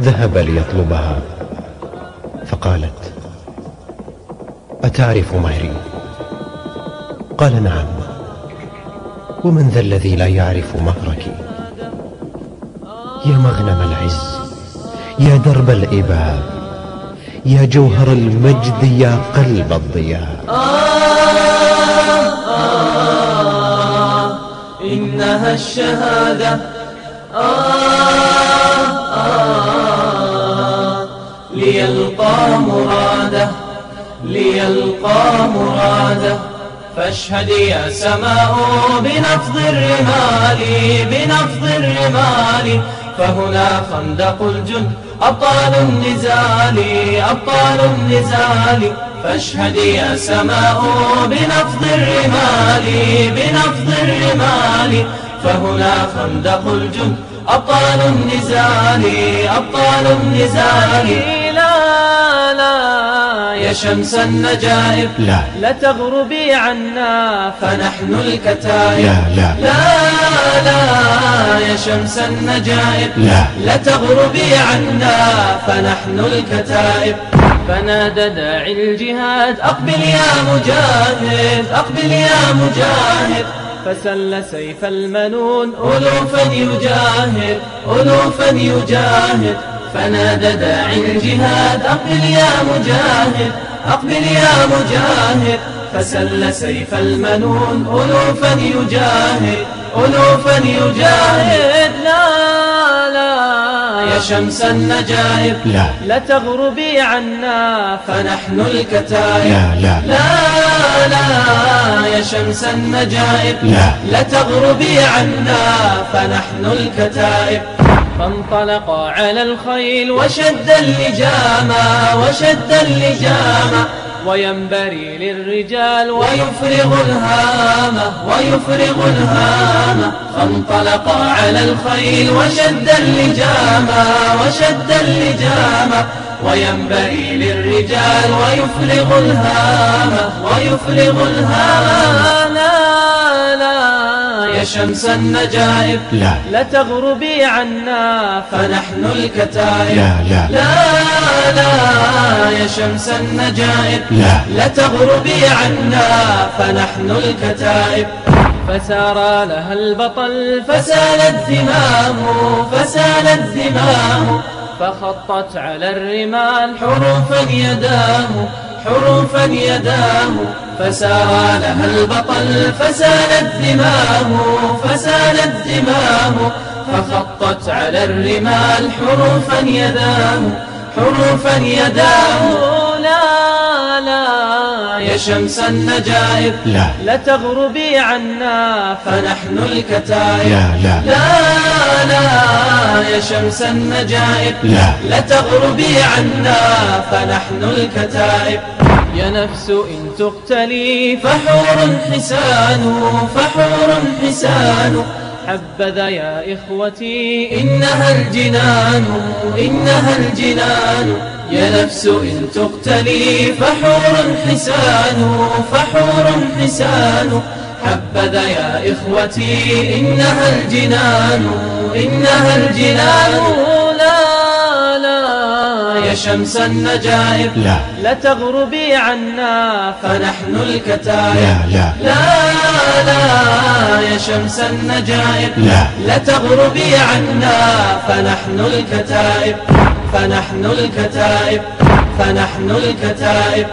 ذهب ليطلبها. فقالت أتعرف مهري قال نعم. ومن ذا الذي لا يعرف مهرك؟ يا مغنم العز يا درب الإباء يا جوهر المجد يا قلب الضياء آه آه إنها الشهادة. آه ليلقى مراده ليلقى مراده. فاشهد يا سماء بنفض الرمال بنفض الرمال. فهنا خندق الجند أبطال النزال أبطال النزال. فاشهد يا سماء بنفض الرمال بنفض الرمال. فهنا خندق الجند أبطال النزال أبطال النزال. شمس النجائب. لا. لا. تغربي عنا فنحن الكتائب. لا لا. لا لا يا شمس النجائب. لا. لا تغربي عنا فنحن الكتائب. فنادى داعي الجهاد أقبل يا مجاهد أقبل يا مجاهد. فسل سيف المنون ألوفا يجاهد ألوفا يجاهد. فنادى داعي الجهاد أقبل يا مجاهد أقبل يا مجاهد. فسل سيف المنون ألوفا يجاهد ألوفا يجاهد. لا لا. يا شمس النجائب لا. لا تغربي عنا. فنحن الكتائب لا لا. لا لا. يا شمس النجائب لا. لا تغربي عنا. فنحن الكتائب فانطلقا على الخيل وشد اللجام وشد اللجام. وينبري للرجال ويفرغ الهام ويفرغ الهام. فانطلقا على الخيل وشد اللجام وشد اللجام. وينبري للرجال ويفرغ الهام ويفرغ الهام. لا لا يا شمس النجائب. لا. لا تغربي عنا فنحن الكتائب. لا لا. لا لا يا شمس النجائب. لا. لا تغربي عنا فنحن الكتائب. فسار لها البطل فسال الزمام فسال الزمام فخطت على الرمال حروفا يداه حروفا يداه فسار لها البطل فسال الزمام فسال الزمام فخطت على الرمال حروفا يداه حروفا يداه لا لا يا شمس النجائب لا. لا تغربي عنا فنحن الكتائب لا لا. لا لا يا شمس النجائب لا. لا تغربي عنا فنحن الكتائب يا نفس إن تقتلي فحور حسان فحور حسان حبذا يا إخوتي إنها الجنان إنها الجنان. يا نفس إن تقتلي فحور حسان فحور حسان حبذا يا إخوتي إنها الجنان إنها الجنان. شمس النجائب. لا. لا تغربي عنا فنحن الكتائب. لا لا. لا لا يا شمس النجائب. لا. لا تغربي عنا فنحن الكتائب. فنحن الكتائب. فنحن الكتائب.